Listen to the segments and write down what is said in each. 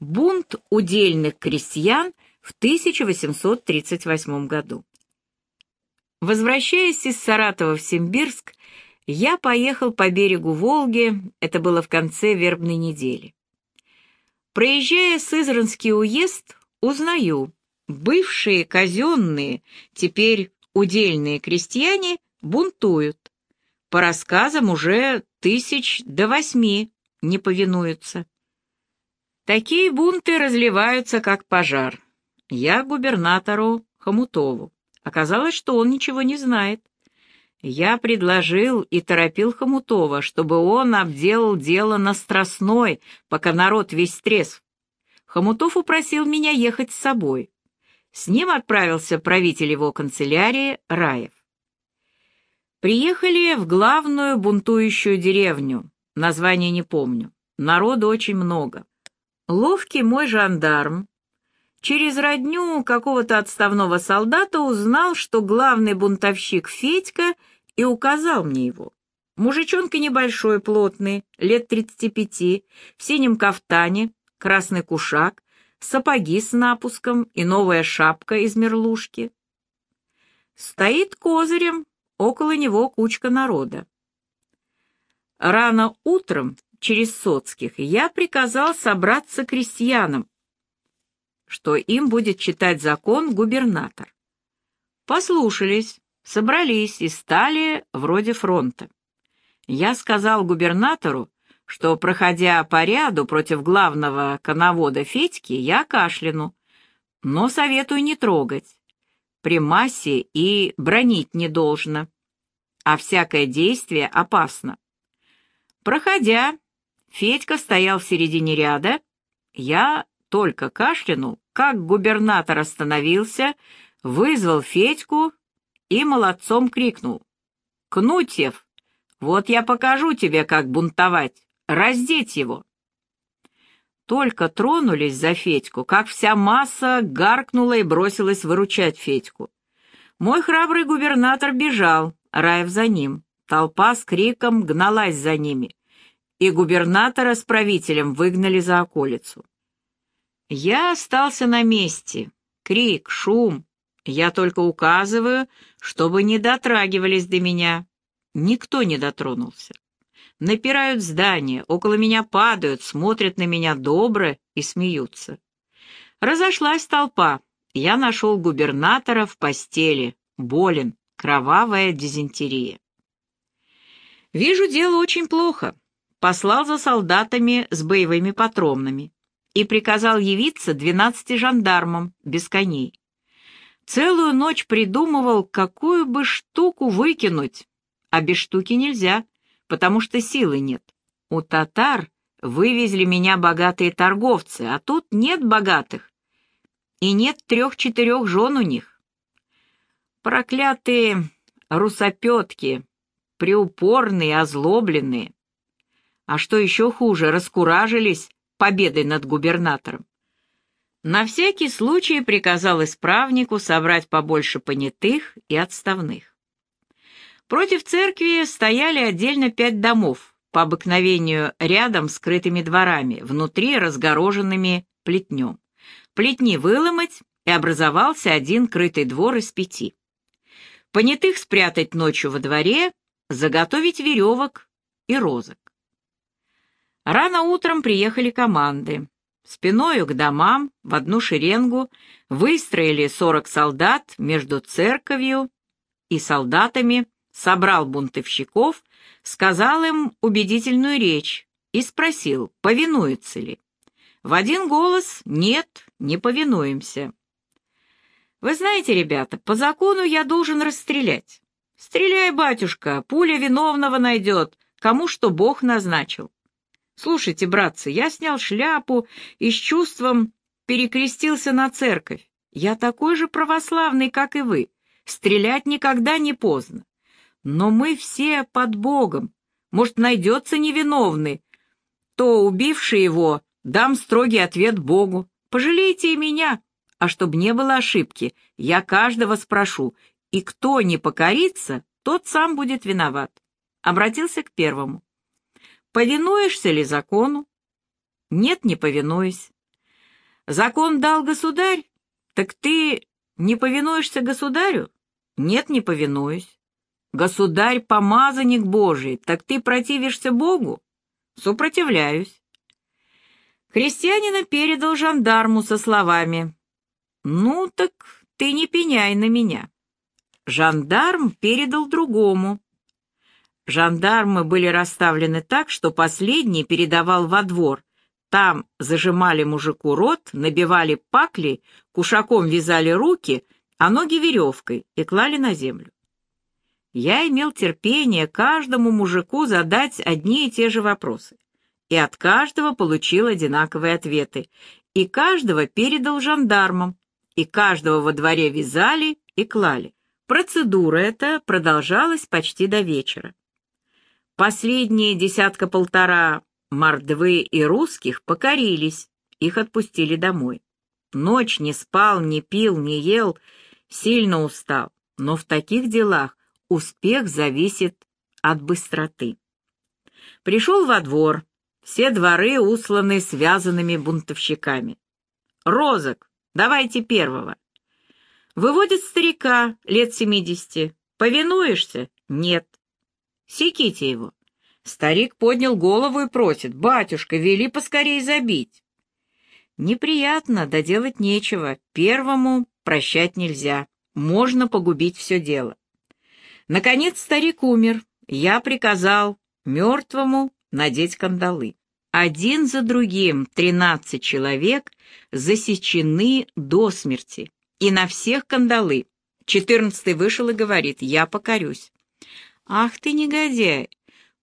Бунт удельных крестьян в 1838 году. Возвращаясь из Саратова в Симбирск, я поехал по берегу Волги, это было в конце вербной недели. Проезжая Сызранский уезд, узнаю, бывшие казенные, теперь удельные крестьяне бунтуют. По рассказам уже тысяч до восьми не повинуются. Такие бунты разливаются, как пожар. Я губернатору Хомутову. Оказалось, что он ничего не знает. Я предложил и торопил Хомутова, чтобы он обделал дело на Страстной, пока народ весь трезв. Хомутов упросил меня ехать с собой. С ним отправился правитель его канцелярии Раев. Приехали в главную бунтующую деревню, название не помню. Народу очень много. Ловкий мой жандарм через родню какого-то отставного солдата узнал, что главный бунтовщик Федька и указал мне его. Мужичонка небольшой, плотный, лет тридцати пяти, в синем кафтане, красный кушак, сапоги с напуском и новая шапка из мерлушки. Стоит козырем, около него кучка народа. Рано утром через Соцких, я приказал собраться крестьянам, что им будет читать закон губернатор. Послушались, собрались и стали вроде фронта. Я сказал губернатору, что, проходя по ряду против главного коновода Федьки, я кашляну, но советую не трогать. При массе и бронить не должно, а всякое действие опасно. Проходя, Федька стоял в середине ряда. Я только кашлянул, как губернатор остановился, вызвал Федьку и молодцом крикнул. «Кнутьев, вот я покажу тебе, как бунтовать, раздеть его!» Только тронулись за Федьку, как вся масса гаркнула и бросилась выручать Федьку. Мой храбрый губернатор бежал, Раев за ним. Толпа с криком гналась за ними и губернатора с правителем выгнали за околицу. Я остался на месте. Крик, шум. Я только указываю, чтобы не дотрагивались до меня. Никто не дотронулся. Напирают здания, около меня падают, смотрят на меня добро и смеются. Разошлась толпа. Я нашел губернатора в постели, болен, кровавая дизентерия. Вижу, дело очень плохо послал за солдатами с боевыми патронами и приказал явиться двенадцати жандармам без коней. Целую ночь придумывал, какую бы штуку выкинуть, а без штуки нельзя, потому что силы нет. У татар вывезли меня богатые торговцы, а тут нет богатых, и нет трех-четырех жен у них. Проклятые русопетки, приупорные, озлобленные. А что еще хуже, раскуражились победой над губернатором. На всякий случай приказал исправнику собрать побольше понятых и отставных. Против церкви стояли отдельно пять домов, по обыкновению рядом с скрытыми дворами, внутри разгороженными плетнем. Плетни выломать, и образовался один крытый двор из пяти. Понятых спрятать ночью во дворе, заготовить веревок и розок. Рано утром приехали команды. Спиною к домам, в одну шеренгу, выстроили сорок солдат между церковью и солдатами, собрал бунтовщиков, сказал им убедительную речь и спросил, повинуются ли. В один голос «нет, не повинуемся». «Вы знаете, ребята, по закону я должен расстрелять». «Стреляй, батюшка, пуля виновного найдет, кому что Бог назначил». Слушайте, братцы, я снял шляпу и с чувством перекрестился на церковь. Я такой же православный, как и вы. Стрелять никогда не поздно. Но мы все под Богом. Может, найдется невиновный. То, убивший его, дам строгий ответ Богу. Пожалейте и меня. А чтобы не было ошибки, я каждого спрошу, и кто не покорится, тот сам будет виноват. Обратился к первому. Повинуешься ли закону? Нет, не повинуюсь. Закон дал государь? Так ты не повинуешься государю? Нет, не повинуюсь. Государь — помазанник Божий, так ты противишься Богу? Супротивляюсь. Христианина передал жандарму со словами «Ну так ты не пеняй на меня». Жандарм передал другому. Жандармы были расставлены так, что последний передавал во двор. Там зажимали мужику рот, набивали пакли, кушаком вязали руки, а ноги веревкой и клали на землю. Я имел терпение каждому мужику задать одни и те же вопросы, и от каждого получил одинаковые ответы, и каждого передал жандармам, и каждого во дворе вязали и клали. Процедура эта продолжалась почти до вечера. Последние десятка-полтора мордвы и русских покорились, их отпустили домой. Ночь не спал, не пил, не ел, сильно устал, но в таких делах успех зависит от быстроты. Пришел во двор, все дворы усланы связанными бунтовщиками. «Розок, давайте первого». Выводит старика, лет семидесяти. «Повинуешься?» «Нет». «Секите его». Старик поднял голову и просит, «Батюшка, вели поскорей забить». Неприятно, да делать нечего. Первому прощать нельзя. Можно погубить все дело. Наконец старик умер. Я приказал мертвому надеть кандалы. Один за другим тринадцать человек засечены до смерти. И на всех кандалы. Четырнадцатый вышел и говорит, я покорюсь. Ах ты негодяй!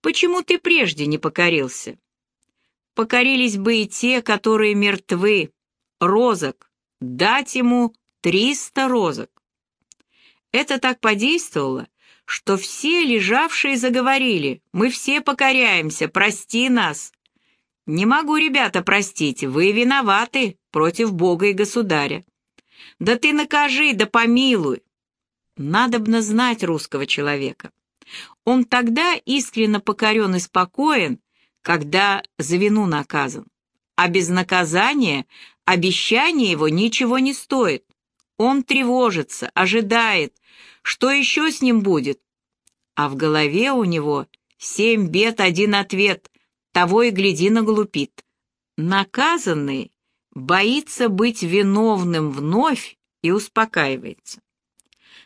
Почему ты прежде не покорился? Покорились бы и те, которые мертвы. Розок. Дать ему триста розок. Это так подействовало, что все лежавшие заговорили. Мы все покоряемся, прости нас. Не могу, ребята, простить, вы виноваты против Бога и Государя. Да ты накажи, да помилуй. Надобно знать русского человека. Он тогда искренно покорен и спокоен, когда за вину наказан. А без наказания обещание его ничего не стоит. Он тревожится, ожидает, что еще с ним будет. А в голове у него семь бед, один ответ, того и гляди наглупит. Наказанный боится быть виновным вновь и успокаивается.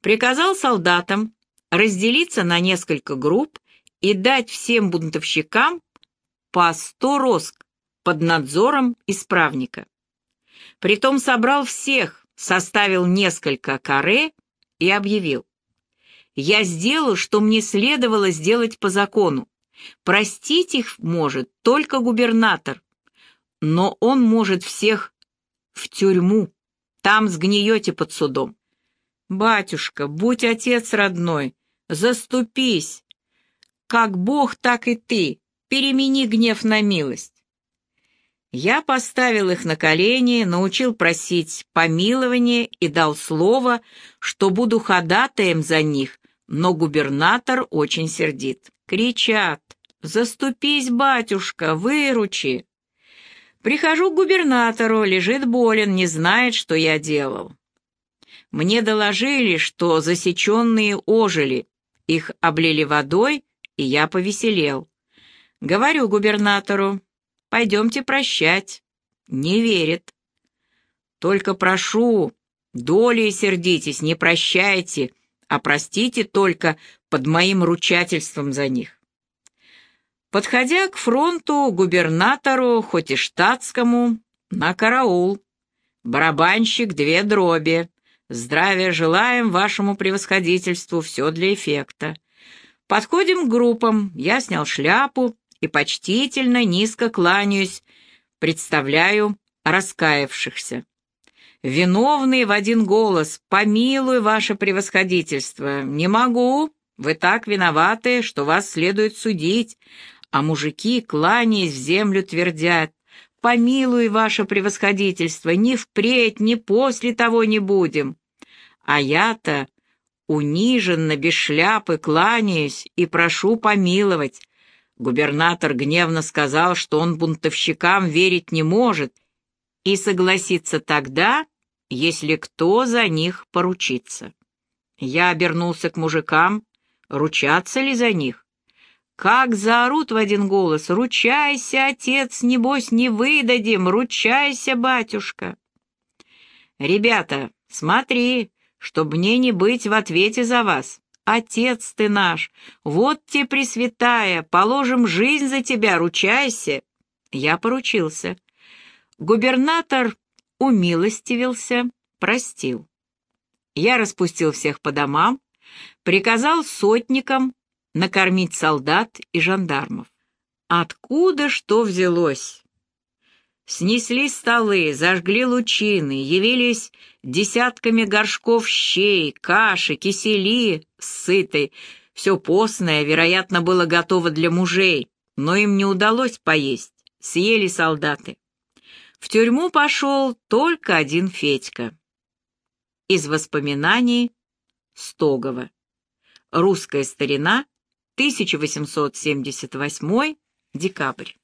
Приказал солдатам разделиться на несколько групп и дать всем бунтовщикам по сто роск под надзором исправника. Притом собрал всех, составил несколько каре и объявил. «Я сделал, что мне следовало сделать по закону. Простить их может только губернатор, но он может всех в тюрьму, там сгниете под судом. Батюшка, будь отец родной, заступись. Как Бог, так и ты, перемени гнев на милость. Я поставил их на колени, научил просить помилования и дал слово, что буду ходатаем за них, но губернатор очень сердит. Кричат «Заступись, батюшка, выручи!» Прихожу к губернатору, лежит болен, не знает, что я делал. Мне доложили, что засеченные ожили, их облили водой, и я повеселел. Говорю губернатору, пойдемте прощать. Не верит. Только прошу, долей сердитесь, не прощайте, а простите только под моим ручательством за них. Подходя к фронту, губернатору, хоть и штатскому, на караул. Барабанщик, две дроби. Здравия желаем вашему превосходительству, все для эффекта. Подходим к группам, я снял шляпу и почтительно низко кланяюсь, представляю раскаявшихся. Виновные в один голос, помилуй ваше превосходительство, не могу, вы так виноваты, что вас следует судить, а мужики, кланяясь в землю, твердят, «Помилуй, ваше превосходительство, ни впредь, ни после того не будем». А я-то униженно, без шляпы, кланяюсь и прошу помиловать. Губернатор гневно сказал, что он бунтовщикам верить не может, и согласиться тогда, если кто за них поручится. Я обернулся к мужикам, ручаться ли за них? Как заорут в один голос «Ручайся, отец, небось, не выдадим! Ручайся, батюшка!» «Ребята, смотри, чтоб мне не быть в ответе за вас. Отец ты наш, вот тебе Пресвятая, положим жизнь за тебя, ручайся!» Я поручился. Губернатор умилостивился, простил. Я распустил всех по домам, приказал сотникам накормить солдат и жандармов. Откуда что взялось? Снесли столы, зажгли лучины, явились десятками горшков щей, каши, кисели сытой. Все постное, вероятно, было готово для мужей, но им не удалось поесть, съели солдаты. В тюрьму пошел только один Федька. Из воспоминаний Стогова. Русская старина, 1878 декабрь.